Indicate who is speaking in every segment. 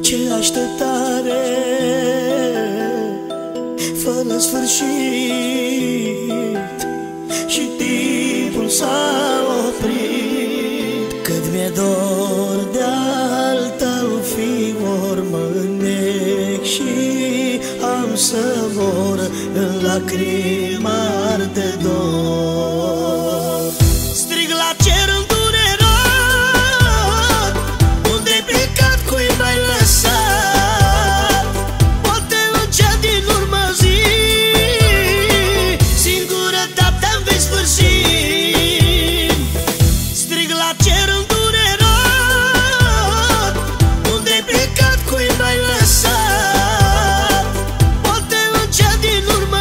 Speaker 1: Ce așteptare. Fără sfârșit Și timpul s-a oprit. Cât mi-e dor de al tău fior Mă înnec și am să mor În lacrima de dor enorme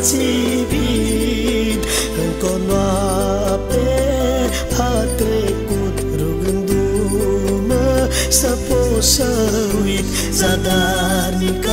Speaker 1: țivit Încă o noapte a trecut Rugându-mă să pot să uit Zadarnic